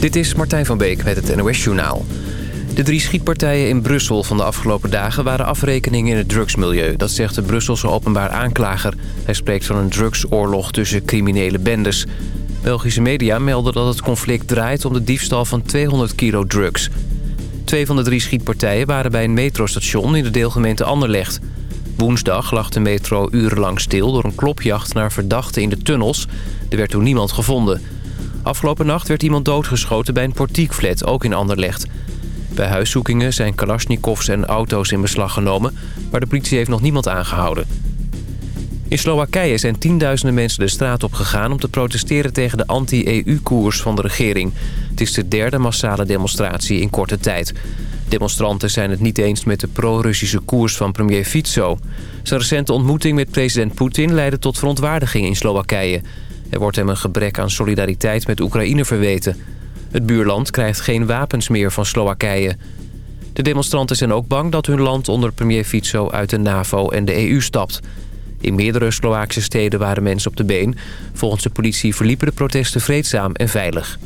Dit is Martijn van Beek met het NOS Journaal. De drie schietpartijen in Brussel van de afgelopen dagen waren afrekeningen in het drugsmilieu. Dat zegt de Brusselse openbaar aanklager. Hij spreekt van een drugsoorlog tussen criminele bendes. Belgische media melden dat het conflict draait om de diefstal van 200 kilo drugs. Twee van de drie schietpartijen waren bij een metrostation in de deelgemeente Anderlecht. Woensdag lag de metro urenlang stil door een klopjacht naar verdachten in de tunnels. Er werd toen niemand gevonden... Afgelopen nacht werd iemand doodgeschoten bij een portiekflat, ook in Anderlecht. Bij huiszoekingen zijn kalasjnikovs en auto's in beslag genomen... maar de politie heeft nog niemand aangehouden. In Slowakije zijn tienduizenden mensen de straat op gegaan... om te protesteren tegen de anti-EU-koers van de regering. Het is de derde massale demonstratie in korte tijd. Demonstranten zijn het niet eens met de pro-Russische koers van premier Fico. Zijn recente ontmoeting met president Poetin leidde tot verontwaardiging in Slowakije... Er wordt hem een gebrek aan solidariteit met Oekraïne verweten. Het buurland krijgt geen wapens meer van Slowakije. De demonstranten zijn ook bang dat hun land onder premier Fico uit de NAVO en de EU stapt. In meerdere Slovaakse steden waren mensen op de been. Volgens de politie verliepen de protesten vreedzaam en veilig.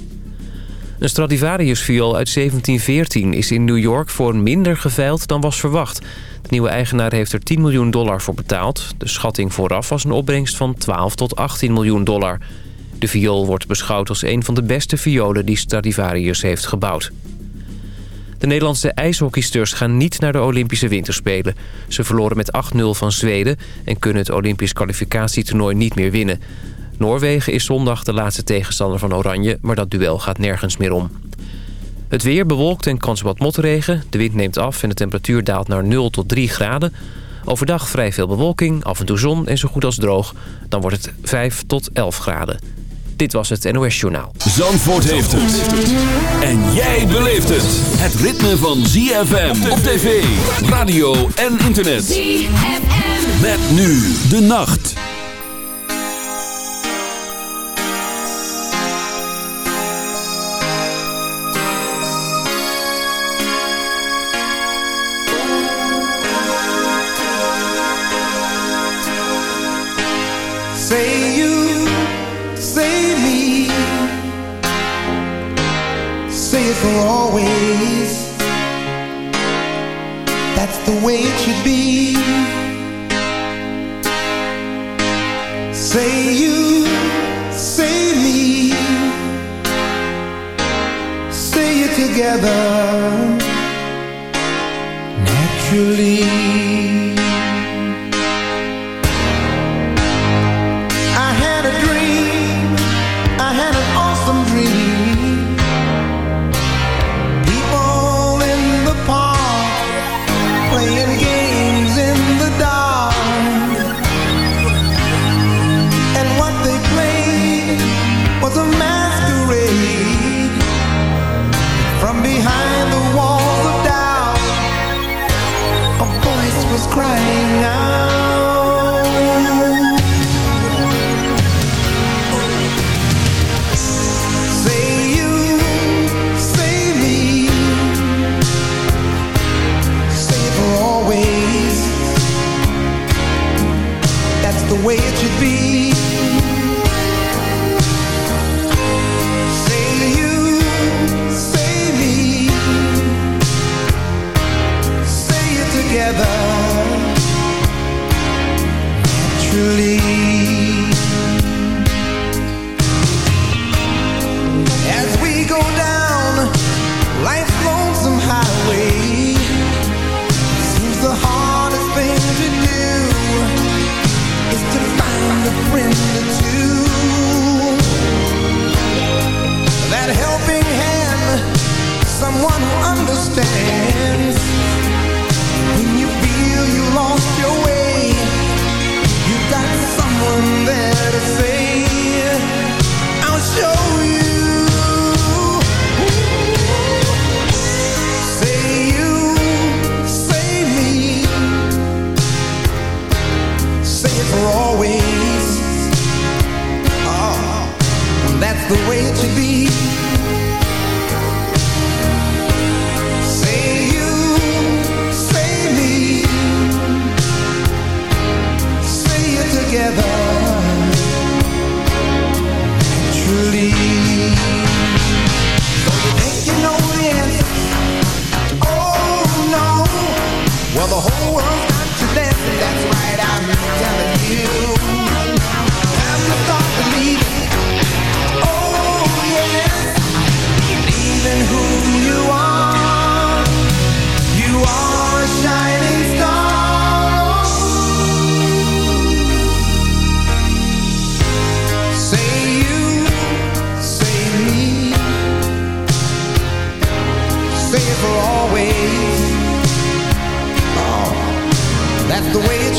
Een Stradivarius-viool uit 1714 is in New York voor minder geveild dan was verwacht. De nieuwe eigenaar heeft er 10 miljoen dollar voor betaald. De schatting vooraf was een opbrengst van 12 tot 18 miljoen dollar. De viool wordt beschouwd als een van de beste violen die Stradivarius heeft gebouwd. De Nederlandse ijshockeysters gaan niet naar de Olympische Winterspelen. Ze verloren met 8-0 van Zweden en kunnen het Olympisch kwalificatietoernooi niet meer winnen. Noorwegen is zondag de laatste tegenstander van Oranje, maar dat duel gaat nergens meer om. Het weer bewolkt en kans op wat motregen. De wind neemt af en de temperatuur daalt naar 0 tot 3 graden. Overdag vrij veel bewolking, af en toe zon en zo goed als droog. Dan wordt het 5 tot 11 graden. Dit was het NOS Journaal. Zandvoort heeft het. En jij beleeft het. Het ritme van ZFM op tv, radio en internet. ZFM. Met nu de nacht.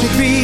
should be.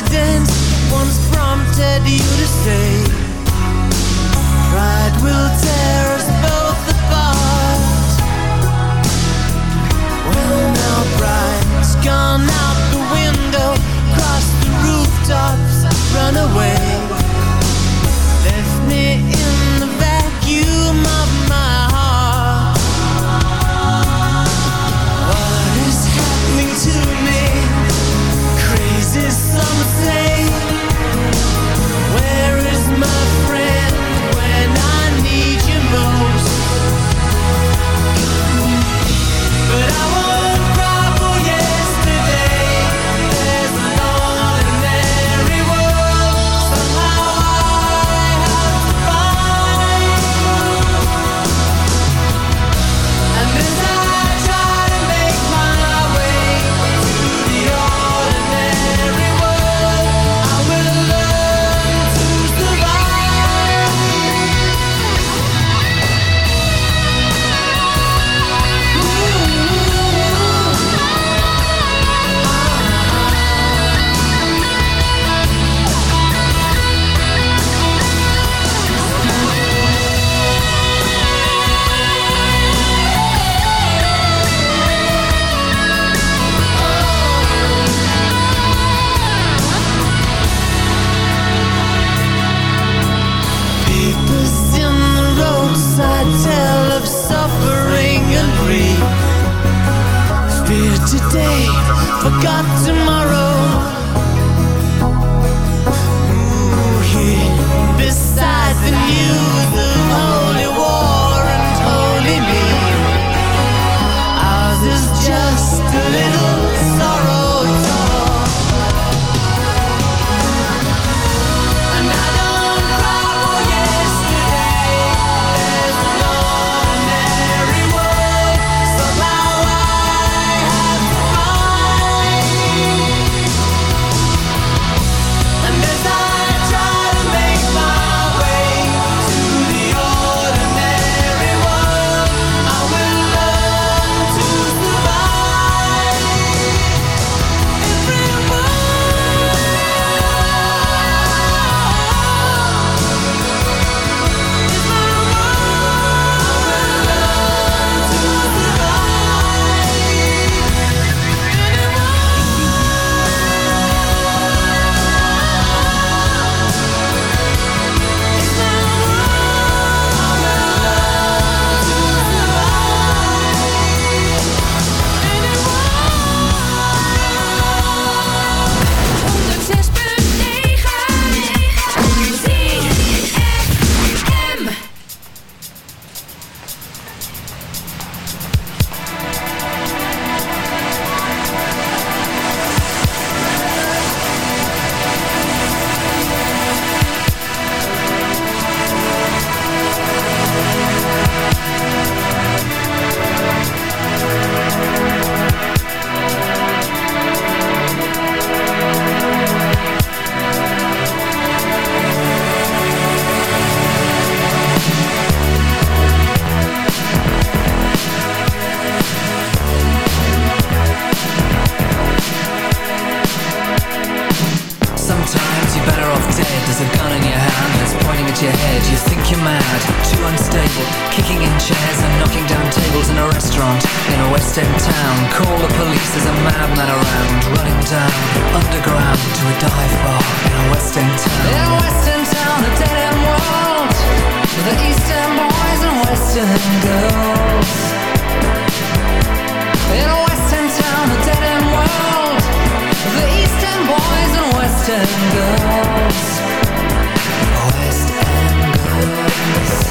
Incident once prompted you to say Pride will tear us both apart. Well now pride's gone out the window Cross the rooftops, run away in West End town. Call the police, there's a madman around Running down underground to a dive bar In a West End town. In a West End town, a dead end world the East End boys and West End girls. In a West End town, a dead end world the East End boys and West End girls. West End girls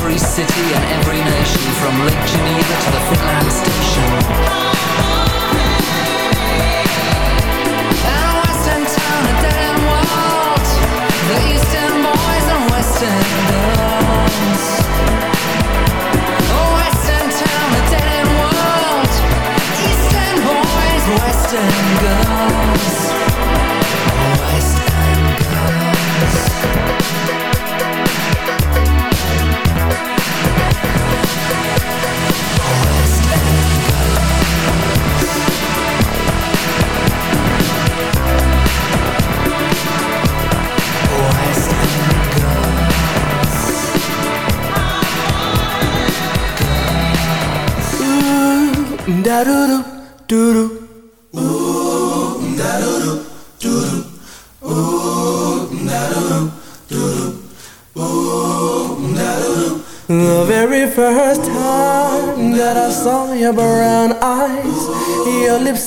city and every nation From Lake Geneva to the Finland station.